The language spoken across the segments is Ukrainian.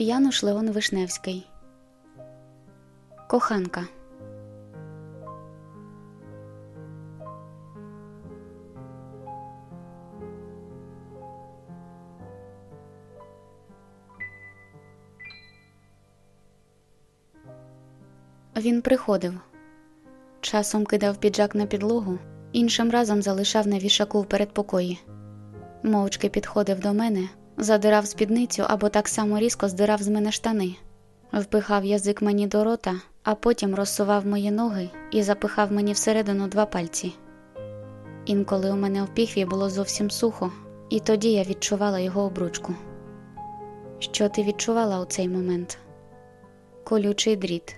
Януш Леон Вишневський. Коханка. Він приходив. Часом кидав піджак на підлогу, іншим разом залишав на вішаку в передпокої. Мовчки підходив до мене, задирав спідницю або так само різко здирав з мене штани, впихав язик мені до рота, а потім розсував мої ноги і запихав мені всередину два пальці. Інколи у мене в піхві було зовсім сухо, і тоді я відчувала його обручку. Що ти відчувала у цей момент? Колючий дріт,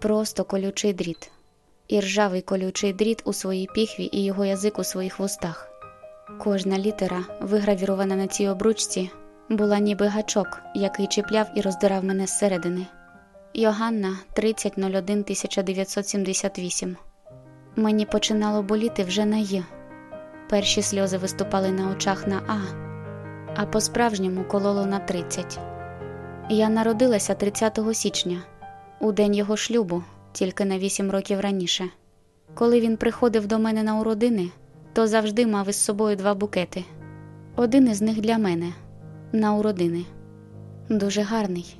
просто колючий дріт, і ржавий колючий дріт у своїй піхві і його язик у своїх вустах. Кожна літера, вигравірована на цій обручці, була ніби гачок, який чіпляв і роздирав мене зсередини. Йоганна 30.01.1978 Мені починало боліти вже на Й. Перші сльози виступали на очах на А, а по-справжньому кололо на 30. Я народилася 30 січня, у день його шлюбу, тільки на 8 років раніше. Коли він приходив до мене на уродини то завжди мав із собою два букети. Один із них для мене на уродини. Дуже гарний,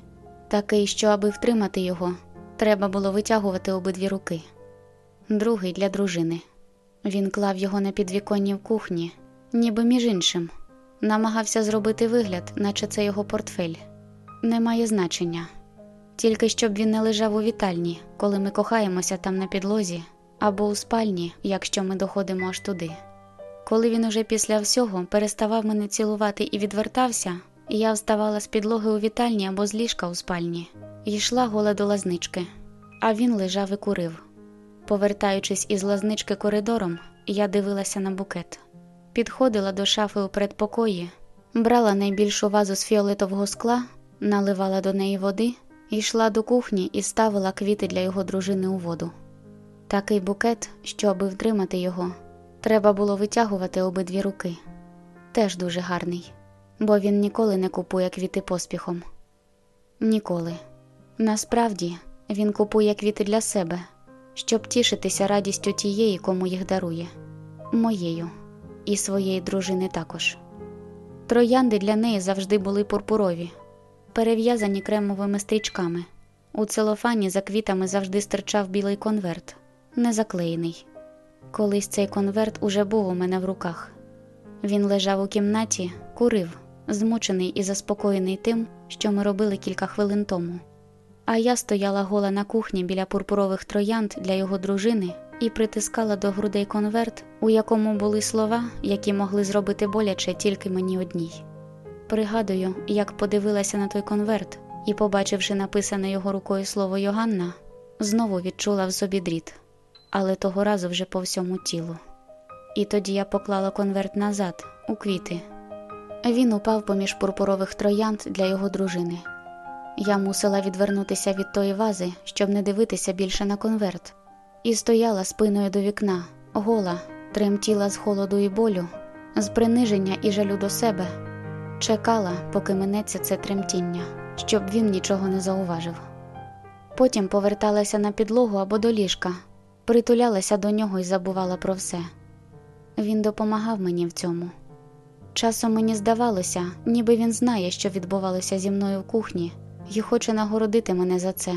такий, що, аби втримати його, треба було витягувати обидві руки. Другий для дружини. Він клав його на підвіконні в кухні, ніби між іншим, намагався зробити вигляд, наче це його портфель. Немає значення, тільки щоб він не лежав у вітальні, коли ми кохаємося там на підлозі, або у спальні, якщо ми доходимо аж туди. Коли він уже після всього переставав мене цілувати і відвертався, я вставала з підлоги у вітальні або з ліжка у спальні йшла гола до лазнички, а він лежав і курив. Повертаючись із лазнички коридором, я дивилася на букет, підходила до шафи у передпокої, брала найбільшу вазу з фіолетового скла, наливала до неї води, йшла до кухні і ставила квіти для його дружини у воду. Такий букет, що аби втримати його. Треба було витягувати обидві руки. Теж дуже гарний, бо він ніколи не купує квіти поспіхом. Ніколи. Насправді він купує квіти для себе, щоб тішитися радістю тієї, кому їх дарує, моєю і своєї дружини також. Троянди для неї завжди були пурпурові, перев'язані кремовими стрічками. У целофані за квітами завжди стирчав білий конверт, не заклеєний. Колись цей конверт уже був у мене в руках. Він лежав у кімнаті, курив, змучений і заспокоєний тим, що ми робили кілька хвилин тому. А я стояла гола на кухні біля пурпурових троянд для його дружини і притискала до грудей конверт, у якому були слова, які могли зробити боляче тільки мені одній. Пригадую, як подивилася на той конверт і, побачивши написане його рукою слово Йоганна, знову відчула в собі дріт але того разу вже по всьому тілу. І тоді я поклала конверт назад, у квіти. Він упав поміж пурпурових троянд для його дружини. Я мусила відвернутися від тої вази, щоб не дивитися більше на конверт, і стояла спиною до вікна, гола, тремтіла з холоду і болю, з приниження і жалю до себе, чекала, поки минеться це тремтіння, щоб він нічого не зауважив. Потім поверталася на підлогу або до ліжка, притулялася до нього і забувала про все. Він допомагав мені в цьому. Часом мені здавалося, ніби він знає, що відбувалося зі мною в кухні, і хоче нагородити мене за це,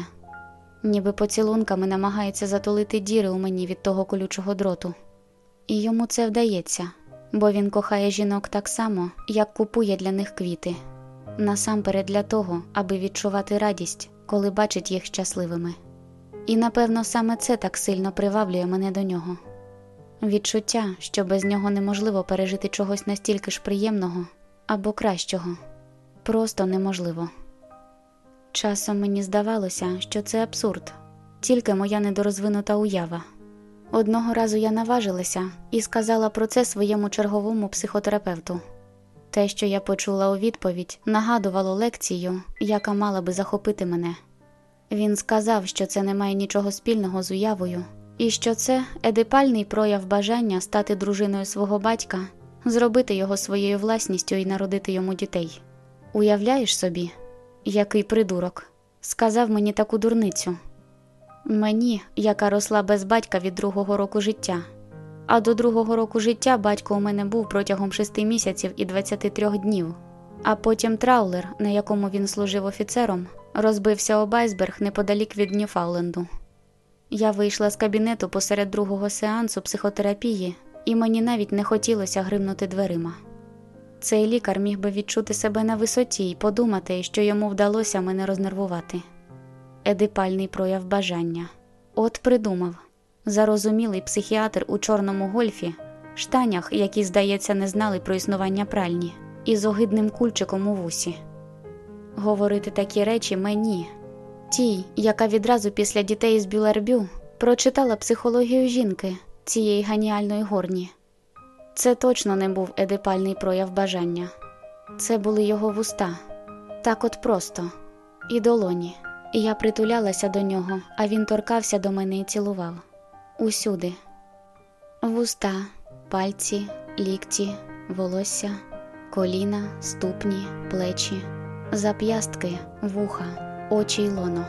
ніби поцілунками намагається затулити діри у мені від того колючого дроту. І йому це вдається, бо він кохає жінок так само, як купує для них квіти, насамперед для того, аби відчувати радість, коли бачить їх щасливими. І напевно саме це так сильно приваблює мене до нього відчуття, що без нього неможливо пережити чогось настільки ж приємного або кращого, просто неможливо. Часом мені здавалося, що це абсурд, тільки моя недорозвинута уява. Одного разу я наважилася і сказала про це своєму черговому психотерапевту. Те, що я почула у відповідь, нагадувало лекцію, яка мала би захопити мене. Він сказав, що це не має нічого спільного з уявою, і що це едипальний прояв бажання стати дружиною свого батька, зробити його своєю власністю і народити йому дітей. Уявляєш собі, Який придурок, сказав мені таку дурницю. Мені, яка росла без батька від другого року життя. А до другого року життя батько у мене був протягом шести місяців і 23 днів. А потім траулер, на якому він служив офіцером, розбився об айсберг неподалік від Ньюфауленду. Я вийшла з кабінету посеред другого сеансу психотерапії, і мені навіть не хотілося гримнути дверима. Цей лікар міг би відчути себе на висоті і подумати, що йому вдалося мене рознервувати. Едипальний прояв бажання. От придумав зарозумілий психіатр у чорному гольфі, штанях, які, здається, не знали про існування пральні, і з огидним кульчиком у вусі. Говорити такі речі мені, тій, яка відразу після дітей з Бюлербю прочитала психологію жінки цієї геніальної горні. Це точно не був едипальний прояв бажання, це були його вуста, так от просто, і долоні. Я притулялася до нього, а він торкався до мене і цілував усюди вуста, пальці, лікті, волосся, коліна, ступні, плечі, зап'ястки, вуха, очі й лоно,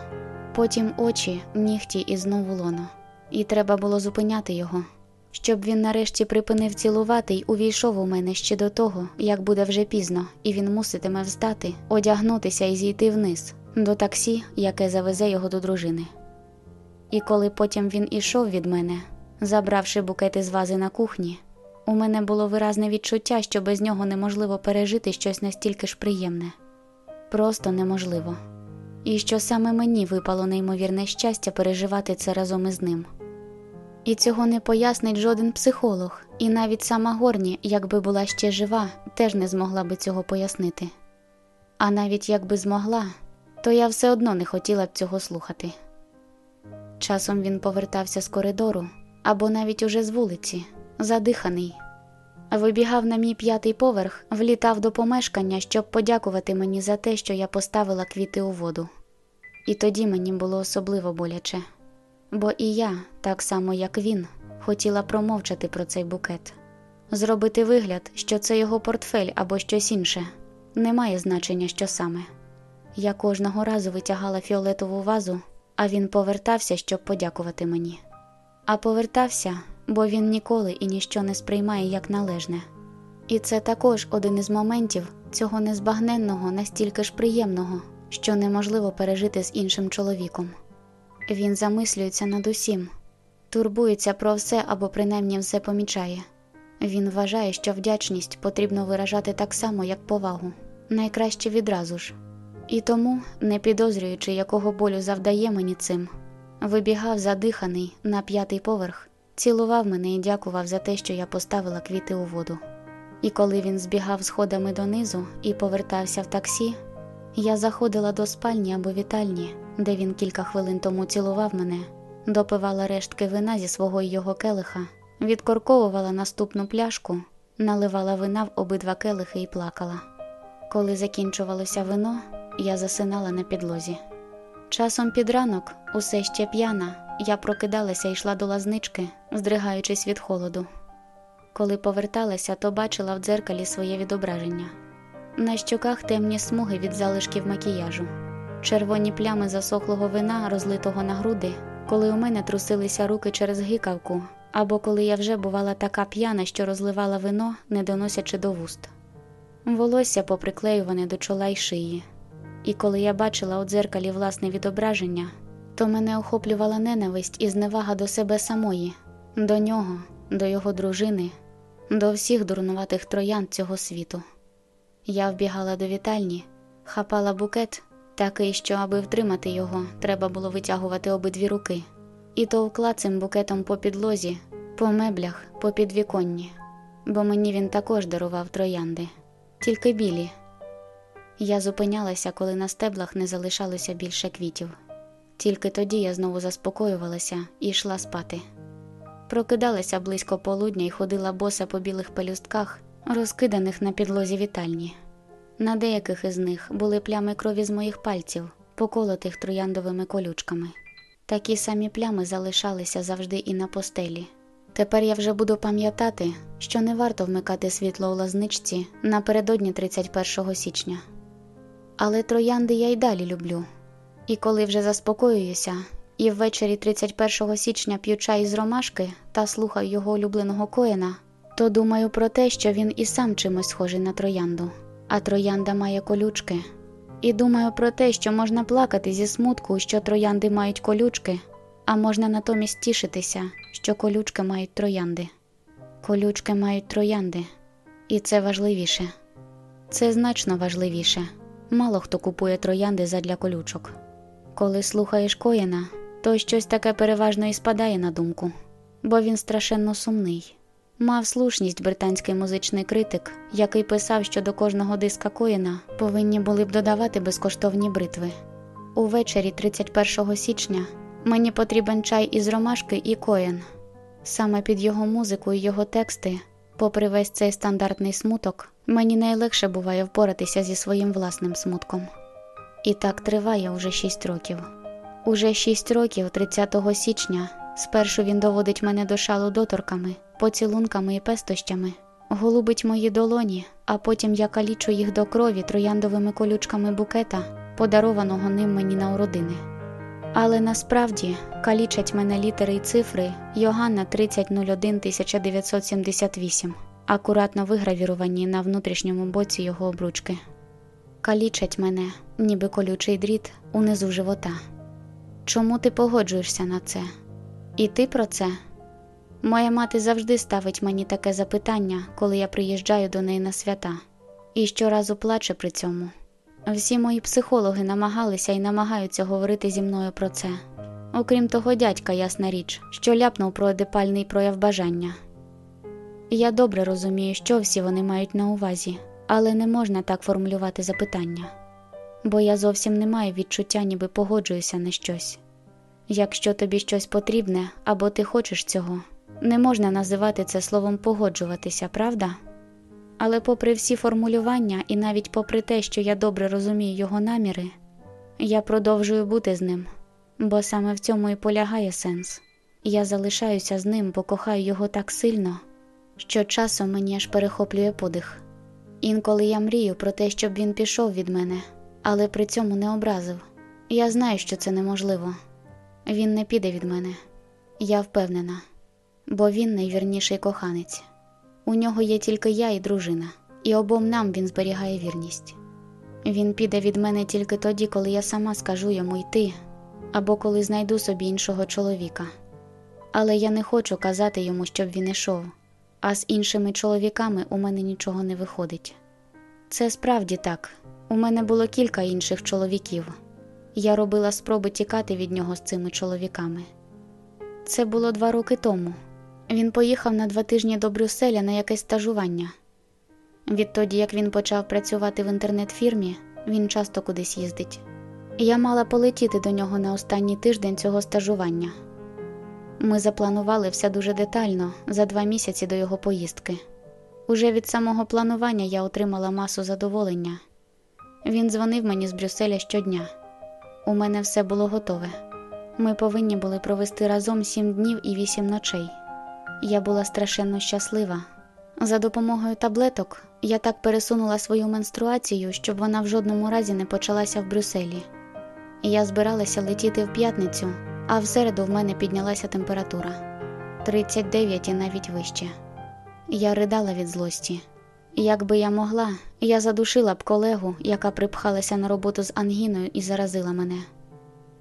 потім очі, нігті і знову лоно. І треба було зупиняти його, щоб він нарешті припинив цілувати й увійшов у мене ще до того, як буде вже пізно, і він муситиме встати, одягнутися і зійти вниз до таксі, яке завезе його до дружини. І коли потім він ішов від мене, забравши букети з вази на кухні, у мене було виразне відчуття, що без нього неможливо пережити щось настільки ж приємне, просто неможливо, і що саме мені випало неймовірне щастя переживати це разом із ним. І цього не пояснить жоден психолог, і навіть сама Горні, якби була ще жива, теж не змогла би цього пояснити. А навіть якби змогла, то я все одно не хотіла б цього слухати. Часом він повертався з коридору або навіть уже з вулиці, задиханий, вибігав на мій п'ятий поверх, влітав до помешкання, щоб подякувати мені за те, що я поставила квіти у воду. І тоді мені було особливо боляче, бо і я, так само як він, хотіла промовчати про цей букет, зробити вигляд, що це його портфель або щось інше, немає значення, що саме. Я кожного разу витягала фіолетову вазу, а він повертався, щоб подякувати мені. А повертався, бо він ніколи і ніщо не сприймає як належне. І це також один із моментів цього незбагненного, настільки ж приємного, що неможливо пережити з іншим чоловіком. Він замислюється над усім, турбується про все або принаймні все помічає. Він вважає, що вдячність потрібно виражати так само, як повагу, найкраще відразу ж. І тому, не підозрюючи, якого болю завдає мені цим, вибігав задиханий на п'ятий поверх, цілував мене і дякував за те, що я поставила квіти у воду. І коли він збігав сходами донизу і повертався в таксі, я заходила до спальні або вітальні, де він кілька хвилин тому цілував мене, допивала рештки вина зі свого й його келиха, відкорковувала наступну пляшку, наливала вина в обидва келихи і плакала. Коли закінчувалося вино, я засинала на підлозі. Часом під ранок, усе ще п'яна, я прокидалася і йшла до лазнички, здригаючись від холоду. Коли поверталася, то бачила в дзеркалі своє відображення. На щоках темні смуги від залишків макіяжу, червоні плями засохлого вина, розлитого на груди, коли у мене трусилися руки через гикавку, або коли я вже бувала така п'яна, що розливала вино, не доносячи до вуст. Волосся поприклеюване до чола й шиї. І коли я бачила у дзеркалі власне відображення, то мене охоплювала ненависть і зневага до себе самої, до нього, до його дружини, до всіх дурнуватих троян цього світу. Я вбігала до вітальні, хапала букет, такий, що, аби втримати його, треба було витягувати обидві руки, і товкла цим букетом по підлозі, по меблях, по підвіконні, бо мені він також дарував троянди, тільки білі. Я зупинялася, коли на стеблах не залишалося більше квітів. Тільки тоді я знову заспокоювалася і йшла спати. Прокидалася близько полудня і ходила боса по білих пелюстках, розкиданих на підлозі вітальні. На деяких із них були плями крові з моїх пальців, поколотих трояндовими колючками. Такі самі плями залишалися завжди і на постелі. Тепер я вже буду пам'ятати, що не варто вмикати світло у лазничці напередодні 31 січня Але троянди я й далі люблю. І коли вже заспокоююся, і ввечері 31 січня п'ю чай з ромашки та слухаю його улюбленого коїна, то думаю про те, що він і сам чимось схожий на троянду, а троянда має колючки. І думаю про те, що можна плакати зі смутку, що троянди мають колючки, а можна натомість тішитися, що колючки мають троянди. Колючки мають троянди, і це важливіше. Це значно важливіше. Мало хто купує троянди задля колючок. Коли слухаєш коїна, то щось таке переважно і спадає на думку, бо він страшенно сумний. Мав слушність британський музичний критик, який писав, що до кожного диска коїна повинні були б додавати безкоштовні бритви. Увечері 31 січня мені потрібен чай із ромашки і коїн. Саме під його музику і його тексти, попри весь цей стандартний смуток, мені найлегше буває впоратися зі своїм власним смутком. І так триває уже шість років. Уже шість років, 30 січня, спершу він доводить мене до шалу доторками, поцілунками і пестощами, голубить мої долоні, а потім я калічу їх до крові трояндовими колючками букета, подарованого ним мені на уродини. Але насправді калічать мене літери й цифри Йоганна 3001 1978, акуратно вигравіровані на внутрішньому боці його обручки. Калічать мене, ніби колючий дріт, унизу живота. Чому ти погоджуєшся на це? І ти про це? Моя мати завжди ставить мені таке запитання, коли я приїжджаю до неї на свята, і щоразу плаче при цьому. Всі мої психологи намагалися і намагаються говорити зі мною про це. Окрім того, дядька, ясна річ, що ляпнув про едипальний прояв бажання. Я добре розумію, що всі вони мають на увазі, але не можна так формулювати запитання, бо я зовсім не маю відчуття, ніби погоджуюся на щось. Якщо тобі щось потрібне або ти хочеш цього, не можна називати це словом погоджуватися, правда? Але, попри всі формулювання, і навіть попри те, що я добре розумію його наміри, я продовжую бути з ним, бо саме в цьому і полягає сенс. Я залишаюся з ним, бо кохаю його так сильно, що часом мені аж перехоплює подих. Інколи я мрію про те, щоб він пішов від мене, але при цьому не образив. Я знаю, що це неможливо. Він не піде від мене, я впевнена, бо він найвірніший коханець. У нього є тільки я і дружина, і обом нам він зберігає вірність. Він піде від мене тільки тоді, коли я сама скажу йому йти, або коли знайду собі іншого чоловіка. Але я не хочу казати йому, щоб він ішов, а з іншими чоловіками у мене нічого не виходить. Це справді так. У мене було кілька інших чоловіків. Я робила спроби тікати від нього з цими чоловіками. Це було два роки тому. Він поїхав на два тижні до Брюсселя на якесь стажування. Відтоді, як він почав працювати в інтернет-фірмі, він часто кудись їздить. Я мала полетіти до нього на останній тиждень цього стажування. Ми запланували все дуже детально за два місяці до його поїздки. Уже від самого планування я отримала масу задоволення. Він дзвонив мені з Брюсселя щодня. У мене все було готове. Ми повинні були провести разом сім днів і вісім ночей. Я була страшенно щаслива. За допомогою таблеток я так пересунула свою менструацію, щоб вона в жодному разі не почалася в Брюсселі. Я збиралася летіти в п'ятницю, а в середу в мене піднялася температура 39 і навіть вище. Я ридала від злості. Якби я могла, я задушила б колегу, яка припхалася на роботу з ангіною і заразила мене.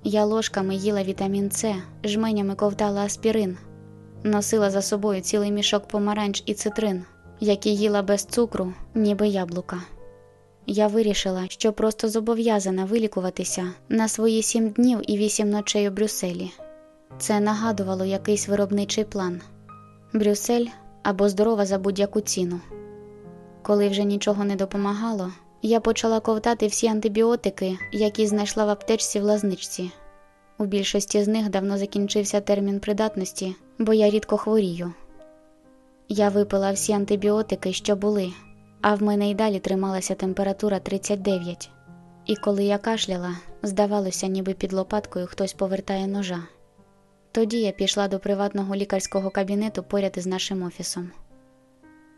Я ложками їла вітамін С, жменями ковтала аспірин, носила за собою цілий мішок помаранч і цитрин, які їла без цукру, ніби яблука. Я вирішила, що просто зобов'язана вилікуватися на свої сім днів і вісім ночей у Брюсселі. Це нагадувало якийсь виробничий план Брюссель або здорова за будь-яку ціну. Коли вже нічого не допомагало, я почала ковтати всі антибіотики, які знайшла в аптечці в лазничці. У більшості з них давно закінчився термін придатності, бо я рідко хворію. Я випила всі антибіотики, що були, а в мене й далі трималася температура 39. І коли я кашляла, здавалося, ніби під лопаткою хтось повертає ножа. Тоді я пішла до приватного лікарського кабінету поряд із нашим офісом.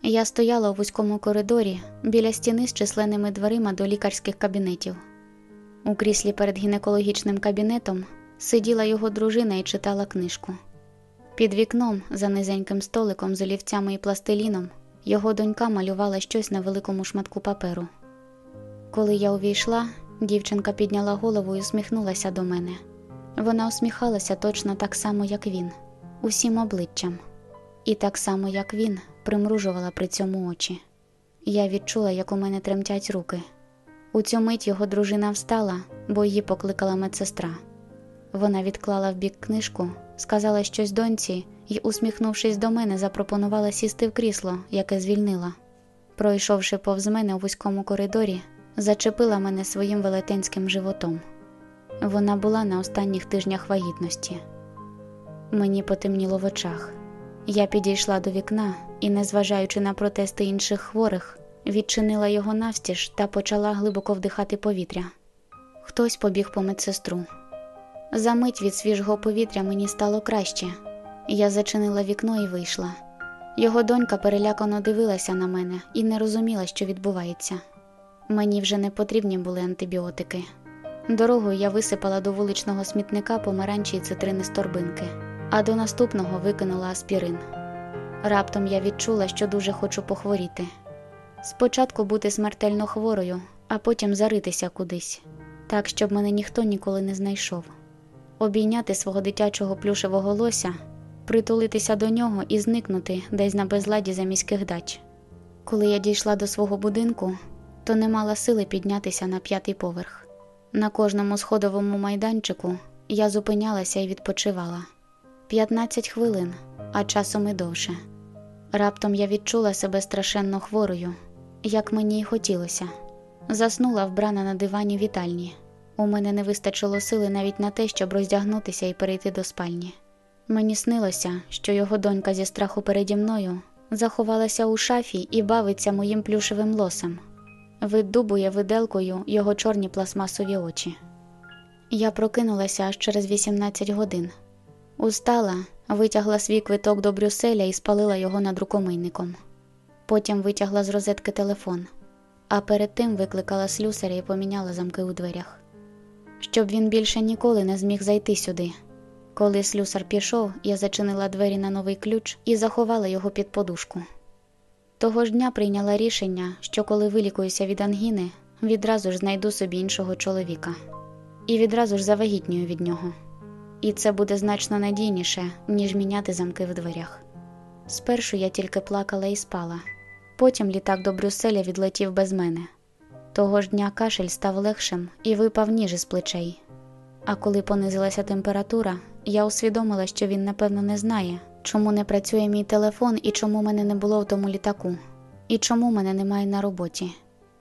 Я стояла у вузькому коридорі біля стіни з численними дверима до лікарських кабінетів. У кріслі перед гінекологічним кабінетом сиділа його дружина і читала книжку. Під вікном, за низеньким столиком з олівцями і пластиліном, його донька малювала щось на великому шматку паперу. Коли я увійшла, дівчинка підняла голову і усміхнулася до мене. Вона усміхалася точно так само, як він, усім обличчям, і так само, як він, примружувала при цьому очі. Я відчула, як у мене тремтять руки. У цю мить його дружина встала, бо її покликала медсестра. Вона відклала в бік книжку, сказала щось доньці і, усміхнувшись до мене, запропонувала сісти в крісло, яке звільнила. Пройшовши повз мене у вузькому коридорі, зачепила мене своїм велетенським животом. Вона була на останніх тижнях вагітності. Мені потемніло в очах. Я підійшла до вікна і, незважаючи на протести інших хворих, відчинила його навстіж та почала глибоко вдихати повітря. Хтось побіг по медсестру. За мить від свіжого повітря мені стало краще. Я зачинила вікно і вийшла. Його донька перелякано дивилася на мене і не розуміла, що відбувається. Мені вже не потрібні були антибіотики. Дорогою я висипала до вуличного смітника помаранчі й цитрини з торбинки, а до наступного викинула аспірин. Раптом я відчула, що дуже хочу похворіти. Спочатку бути смертельно хворою, а потім заритися кудись, так, щоб мене ніхто ніколи не знайшов, обійняти свого дитячого плюшевого лося, притулитися до нього і зникнути десь на безладі за міських дач. Коли я дійшла до свого будинку, то не мала сили піднятися на п'ятий поверх. На кожному сходовому майданчику я зупинялася і відпочивала 15 хвилин, а часом і довше. Раптом я відчула себе страшенно хворою, як мені й хотілося. Заснула вбрана на дивані вітальні. У мене не вистачило сили навіть на те, щоб роздягнутися і перейти до спальні. Мені снилося, що його донька зі страху переді мною заховалася у шафі і бавиться моїм плюшевим лосом виддубує виделкою його чорні пластмасові очі. Я прокинулася аж через 18 годин. Устала, витягла свій квиток до Брюсселя і спалила його над рукомийником. Потім витягла з розетки телефон, а перед тим викликала слюсаря і поміняла замки у дверях, щоб він більше ніколи не зміг зайти сюди. Коли слюсар пішов, я зачинила двері на новий ключ і заховала його під подушку. Того ж дня прийняла рішення, що коли вилікуюся від ангіни, відразу ж знайду собі іншого чоловіка і відразу ж завагітнюю від нього. І це буде значно надійніше, ніж міняти замки в дверях. Спершу я тільки плакала і спала, потім літак до Брюсселя відлетів без мене. Того ж дня кашель став легшим і випав ніж із плечей. А коли понизилася температура, я усвідомила, що він, напевно, не знає, чому не працює мій телефон і чому мене не було в тому літаку, і чому мене немає на роботі.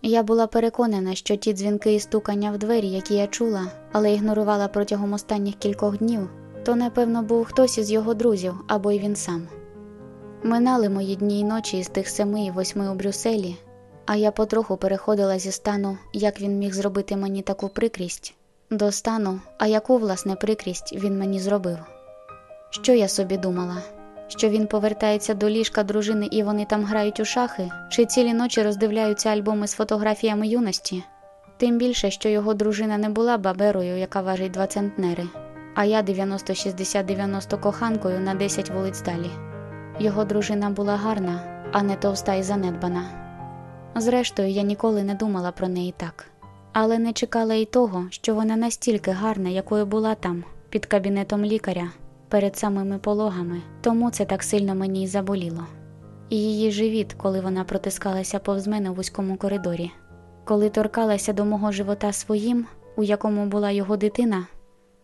Я була переконана, що ті дзвінки і стукання в двері, які я чула, але ігнорувала протягом останніх кількох днів, то, напевно, був хтось із його друзів або й він сам. Минали мої дні й ночі із тих семи і восьми у Брюсселі, а я потроху переходила зі стану, як він міг зробити мені таку прикрість, до стану, а яку власне прикрість він мені зробив. Що я собі думала? Що він повертається до ліжка дружини і вони там грають у шахи, чи цілі ночі роздивляються альбоми з фотографіями юності? Тим більше, що його дружина не була баберою, яка важить два центнери, а я 90-60-90 коханкою на 10 вулиць далі. Його дружина була гарна, а не товста і занедбана. Зрештою, я ніколи не думала про неї так, але не чекала й того, що вона настільки гарна, якою була там, під кабінетом лікаря перед самими пологами, тому це так сильно мені й заболіло. І її живіт, коли вона протискалася повз мене у вузькому коридорі, коли торкалася до мого живота своїм, у якому була його дитина,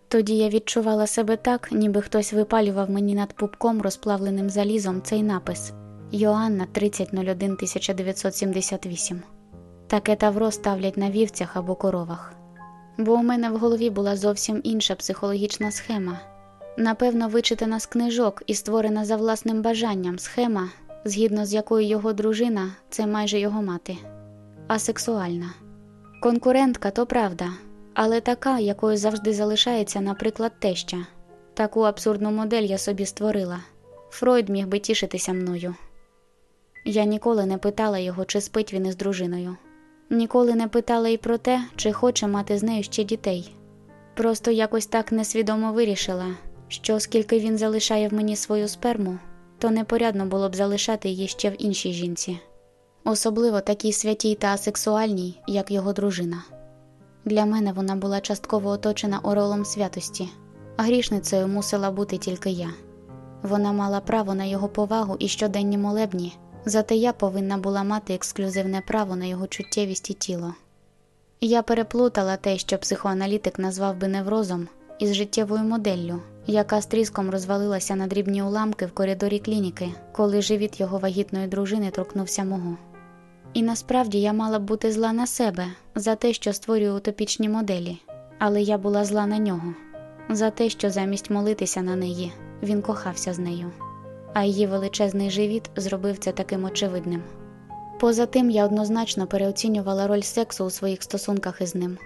тоді я відчувала себе так, ніби хтось випалював мені над пупком розплавленим залізом цей напис Йоанна 30.01 1978. Таке тавро ставлять на вівцях або коровах. Бо у мене в голові була зовсім інша психологічна схема напевно, вичитана з книжок і створена за власним бажанням схема, згідно з якою його дружина це майже його мати, асексуальна. Конкурентка то правда, але така, якою завжди залишається, наприклад, теща. Таку абсурдну модель я собі створила. Фройд міг би тішитися мною. Я ніколи не питала його, чи спить він із дружиною. Ніколи не питала й про те, чи хоче мати з нею ще дітей. Просто якось так несвідомо вирішила, що оскільки він залишає в мені свою сперму, то непорядно було б залишати її ще в іншій жінці, особливо такій святій та асексуальній, як його дружина. Для мене вона була частково оточена оролом святості, а грішницею мусила бути тільки я. Вона мала право на його повагу і щоденні молебні, зате я повинна була мати ексклюзивне право на його чуттєвість і тіло. Я переплутала те, що психоаналітик назвав би неврозом, із життєвою моделлю, яка з тріском розвалилася на дрібні уламки в коридорі клініки, коли живіт його вагітної дружини торкнувся мого. І насправді я мала б бути зла на себе за те, що створюю утопічні моделі, але я була зла на нього, за те, що замість молитися на неї він кохався з нею, а її величезний живіт зробив це таким очевидним. Поза тим, я однозначно переоцінювала роль сексу у своїх стосунках із ним.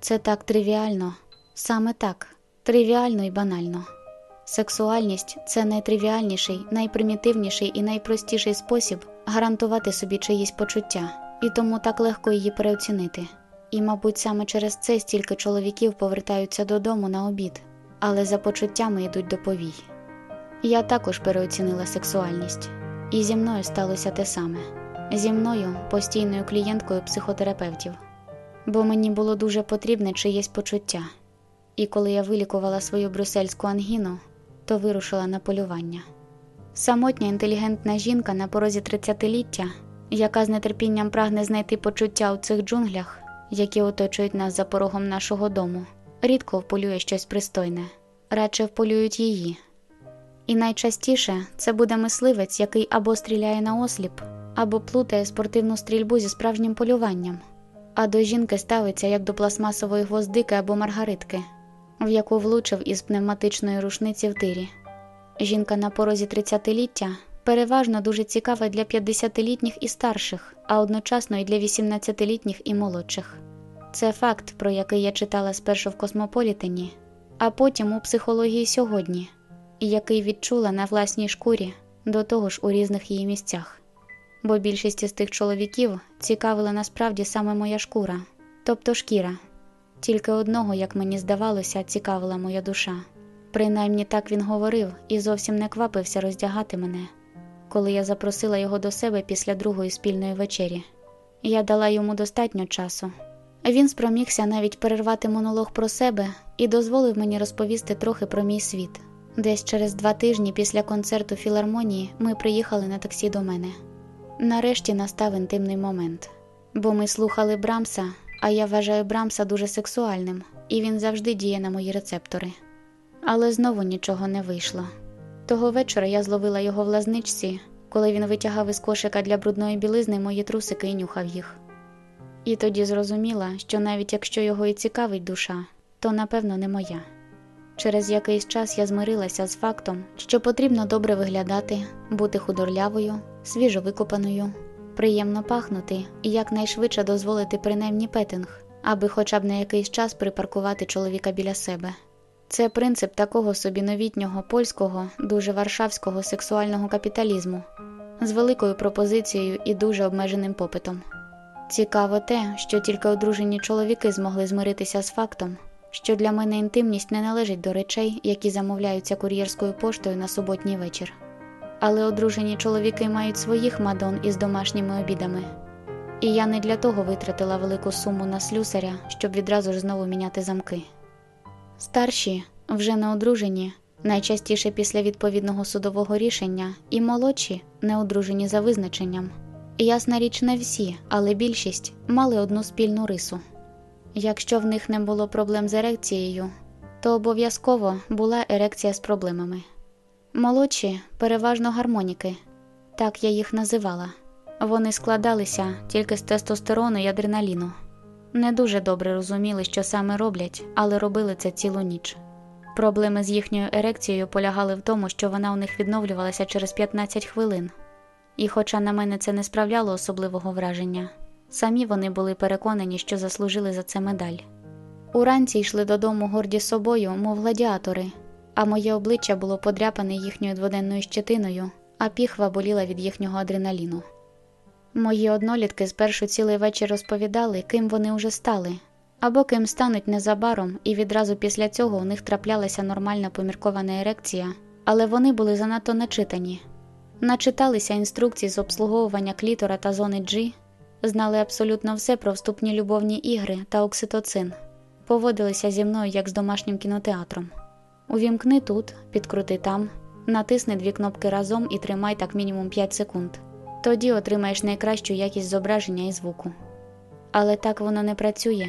Це так тривіально, саме так, тривіально і банально. Сексуальність це найтривіальніший, найпримітивніший і найпростіший спосіб гарантувати собі чиїсь почуття, і тому так легко її переоцінити. І, мабуть, саме через це стільки чоловіків повертаються додому на обід, але за почуттями йдуть до повій. Я також переоцінила сексуальність, і зі мною сталося те саме зі мною, постійною клієнткою психотерапевтів, бо мені було дуже потрібне чиєсь почуття, і коли я вилікувала свою брюссельську ангіну, то вирушила на полювання. Самотня інтелігентна жінка на порозі тридцятиліття, яка з нетерпінням прагне знайти почуття у цих джунглях, які оточують нас за порогом нашого дому, рідко вполює щось пристойне, радше вполюють її. І найчастіше це буде мисливець, який або стріляє на осліп, або плутає спортивну стрільбу зі справжнім полюванням, а до жінки ставиться як до пластмасової гвоздики або маргаритки, в яку влучив із пневматичної рушниці в тирі. Жінка на порозі 30-ліття переважно дуже цікава для 50-літніх і старших, а одночасно і для 18-літніх і молодших. Це факт, про який я читала спершу в Космополітені, а потім у психології сьогодні, і який відчула на власній шкурі до того ж у різних її місцях. Бо більшість із тих чоловіків цікавила насправді саме моя шкура, тобто шкіра. Тільки одного, як мені здавалося, цікавила моя душа. Принаймні так він говорив і зовсім не квапився роздягати мене, коли я запросила його до себе після другої спільної вечері. Я дала йому достатньо часу. Він спромігся навіть перервати монолог про себе і дозволив мені розповісти трохи про мій світ. Десь через два тижні після концерту філармонії ми приїхали на таксі до мене. Нарешті настав інтимний момент, бо ми слухали Брамса, а я вважаю Брамса дуже сексуальним, і він завжди діє на мої рецептори. Але знову нічого не вийшло. Того вечора я зловила його в лазничці, коли він витягав із кошика для брудної білизни мої трусики і нюхав їх. І тоді зрозуміла, що навіть якщо його і цікавить душа, то напевно не моя. Через якийсь час я змирилася з фактом, що потрібно добре виглядати, бути худорлявою, свіжовикопаною, приємно пахнути і якнайшвидше дозволити принаймні петинг, аби хоча б на якийсь час припаркувати чоловіка біля себе. Це принцип такого собі новітнього польського, дуже варшавського сексуального капіталізму з великою пропозицією і дуже обмеженим попитом. Цікаво те, що тільки одружені чоловіки змогли змиритися з фактом, що для мене інтимність не належить до речей, які замовляються кур'єрською поштою на суботній вечір. Але одружені чоловіки мають своїх мадон із домашніми обідами, і я не для того витратила велику суму на слюсаря, щоб відразу ж знову міняти замки. Старші, вже не одружені, найчастіше після відповідного судового рішення, і молодші, не одружені за визначенням. Ясна річ, не всі, але більшість мали одну спільну рису. Якщо в них не було проблем з ерекцією, то обов'язково була ерекція з проблемами. Молодші переважно гармоніки, так я їх називала. Вони складалися тільки з тестостерону і адреналіну. Не дуже добре розуміли, що саме роблять, але робили це цілу ніч. Проблеми з їхньою ерекцією полягали в тому, що вона у них відновлювалася через 15 хвилин, і, хоча на мене це не справляло особливого враження, самі вони були переконані, що заслужили за це медаль. Уранці йшли додому горді собою, мов гладіатори, а моє обличчя було подряпане їхньою дводенною щетиною, а піхва боліла від їхнього адреналіну. Мої однолітки спершу цілий вечір розповідали, ким вони уже стали, або ким стануть незабаром, і відразу після цього у них траплялася нормальна поміркована ерекція, але вони були занадто начитані. Начиталися інструкцій з обслуговування клітора та зони G, знали абсолютно все про вступні любовні ігри та окситоцин, поводилися зі мною як з домашнім кінотеатром. Увімкни тут, підкрути там, натисни дві кнопки разом і тримай так мінімум 5 секунд. Тоді отримаєш найкращу якість зображення і звуку. Але так воно не працює.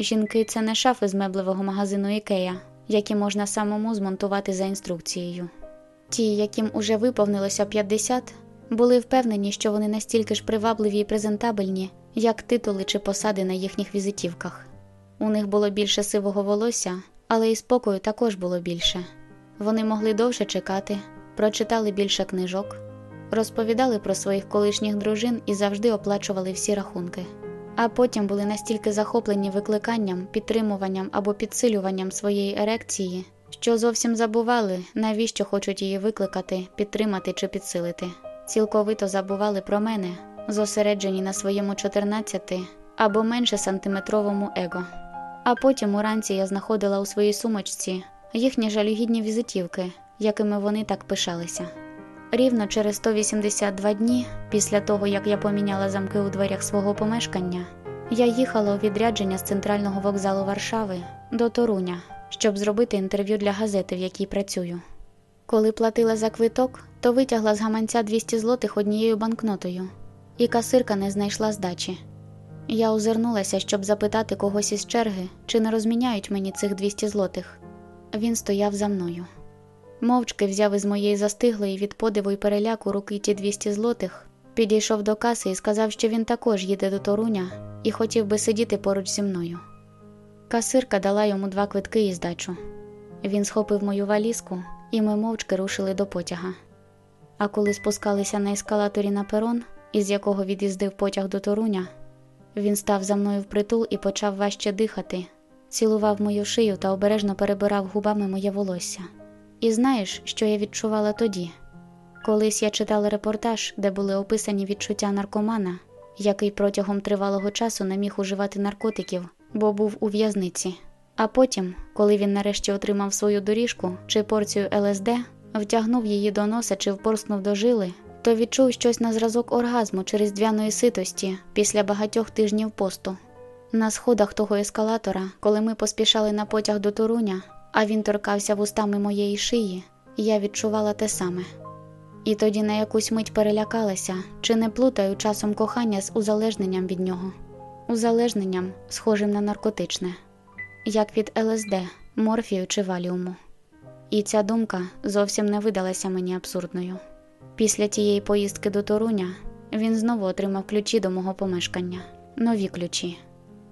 Жінки це не шафи з меблевого магазину Ікея, які можна самому змонтувати за інструкцією. Ті, яким уже виповнилося 50, були впевнені, що вони настільки ж привабливі і презентабельні, як титули чи посади на їхніх візитівках. У них було більше сивого волосся, але і спокою також було більше. Вони могли довше чекати, прочитали більше книжок, розповідали про своїх колишніх дружин і завжди оплачували всі рахунки. А потім були настільки захоплені викликанням, підтримуванням або підсилюванням своєї ерекції, що зовсім забували, навіщо хочуть її викликати, підтримати чи підсилити. Цілковито забували про мене, зосереджені на своєму 14 або менше сантиметровому его. А потім уранці я знаходила у своїй сумочці їхні жалюгідні візитівки, якими вони так пишалися. Рівно через 182 дні, після того як я поміняла замки у дверях свого помешкання, я їхала у відрядження з центрального вокзалу Варшави до Торуня, щоб зробити інтерв'ю для газети, в якій працюю. Коли платила за квиток, то витягла з гаманця 200 злотих однією банкнотою, і касирка не знайшла здачі. Я озирнулася, щоб запитати когось із черги, чи не розміняють мені цих 200 злотих. Він стояв за мною. Мовчки взяв із моєї застиглої від подиву й переляку руки ті 200 злотих, підійшов до каси і сказав, що він також їде до Торуня і хотів би сидіти поруч зі мною. Касирка дала йому два квитки і здачу. Він схопив мою валізку, і ми мовчки рушили до потяга. А коли спускалися на ескалаторі на перон, із якого від'їздив потяг до Торуня, він став за мною впритул і почав важче дихати, цілував мою шию та обережно перебирав губами моє волосся. І знаєш, що я відчувала тоді? Колись я читала репортаж, де були описані відчуття наркомана, який протягом тривалого часу не міг уживати наркотиків, бо був у в'язниці. А потім, коли він нарешті отримав свою доріжку чи порцію ЛСД, втягнув її до носа чи впорснув до жили, то відчув щось на зразок оргазму чи різдвяної ситості після багатьох тижнів посту. На сходах того ескалатора, коли ми поспішали на потяг до Торуня, а він торкався вустами моєї шиї, я відчувала те саме. І тоді на якусь мить перелякалася, чи не плутаю часом кохання з узалежненням від нього, узалежненням, схожим на наркотичне, як від ЛСД, морфію чи валіуму. І ця думка зовсім не видалася мені абсурдною. Після тієї поїздки до Торуня він знову отримав ключі до мого помешкання, нові ключі,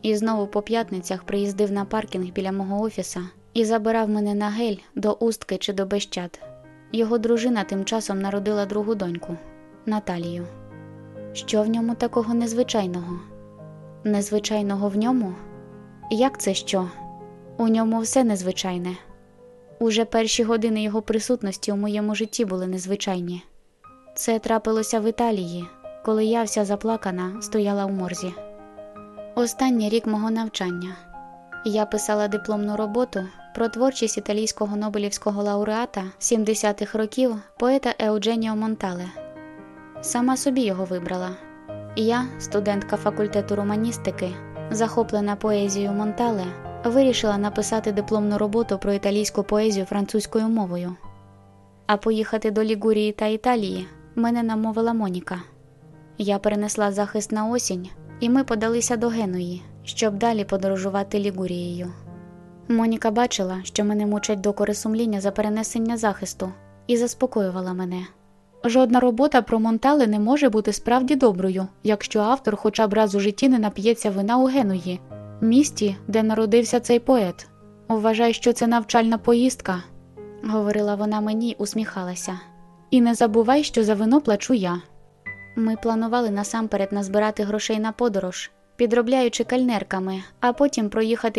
і знову по п'ятницях приїздив на паркінг біля мого офіса і забирав мене на гель до устки чи до Бещат. Його дружина тим часом народила другу доньку Наталію. Що в ньому такого незвичайного? Незвичайного в ньому? Як це що? У ньому все незвичайне. Уже перші години його присутності у моєму житті були незвичайні. Це трапилося в Італії, коли я вся заплакана стояла у морзі. Останній рік мого навчання я писала дипломну роботу про творчість італійського Нобелівського лауреата 70-х років поета Еудженіо Монтале. Сама собі його вибрала. Я, студентка факультету романістики, захоплена поезією Монтале, вирішила написати дипломну роботу про італійську поезію французькою мовою. А поїхати до Лігурії та Італії мене намовила Моніка. Я перенесла захист на осінь, і ми подалися до Генуї, щоб далі подорожувати Лігурією. Моніка бачила, що мене мучать докори сумління за перенесення захисту, і заспокоювала мене. Жодна робота про Монтале не може бути справді доброю, якщо автор хоча б раз у житті не нап'ється вина у Генуї, місті, де народився цей поет. Вважай, що це навчальна поїздка, говорила вона мені усміхалася. І не забувай, що за вино плачу я. Ми планували насамперед назбирати грошей на подорож, підробляючи кальнерками, а потім проїхати